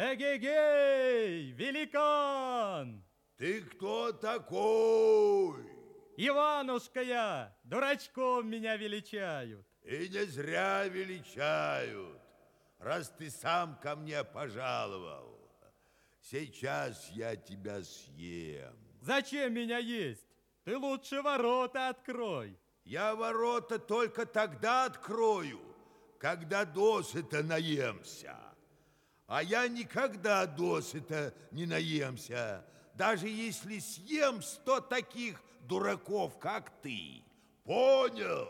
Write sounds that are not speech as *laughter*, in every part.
Эгегей, великан! Ты кто такой? Иванушка я, дурачком меня величают. И не зря величают, раз ты сам ко мне пожаловал. Сейчас я тебя съем. Зачем меня есть? Ты лучше ворота открой. Я ворота только тогда открою, когда досыта наемся. А я никогда досыта не наемся, даже если съем сто таких дураков, как ты. Понял?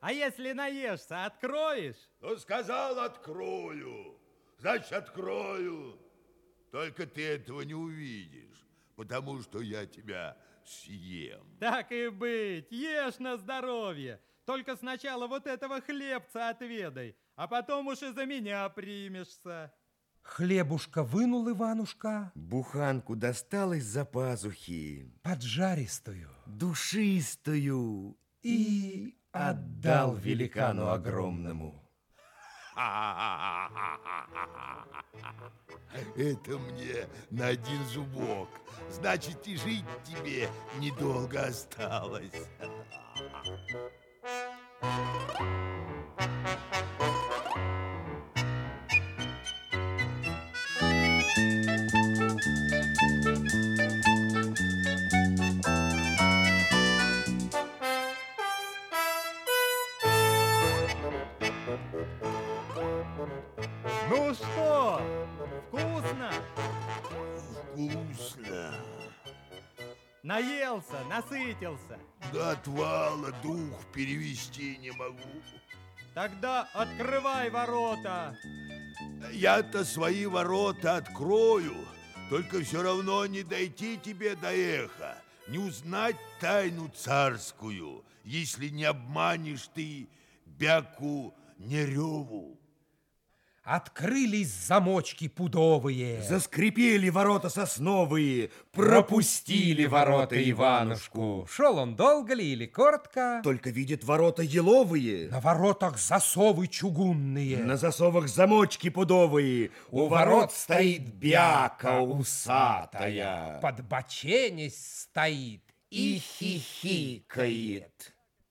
А если наешься, откроешь? Ну, сказал, открою. Значит, открою. Только ты этого не увидишь, потому что я тебя съем. Так и быть, ешь на здоровье. Только сначала вот этого хлебца отведай, а потом уж и за меня примешься. Хлебушка вынул Иванушка. Буханку достал из-за пазухи. Поджаристую. Душистую. И отдал великану огромному. *laughs* Это мне на один зубок. Значит, и жить тебе недолго осталось. *laughs* Ну что, вкусно? Вкусно. Наелся, насытился. До отвала дух перевести не могу. Тогда открывай ворота. Я-то свои ворота открою, только все равно не дойти тебе до эха, не узнать тайну царскую, если не обманешь ты бяку Нереву. Открылись замочки пудовые. Заскрипели ворота сосновые. Пропустили ворота Иванушку. Шел он долго ли или коротко? Только видит ворота еловые. На воротах засовы чугунные. На засовах замочки пудовые. У ворот стоит бяка усатая. Под боченись стоит и хихикает.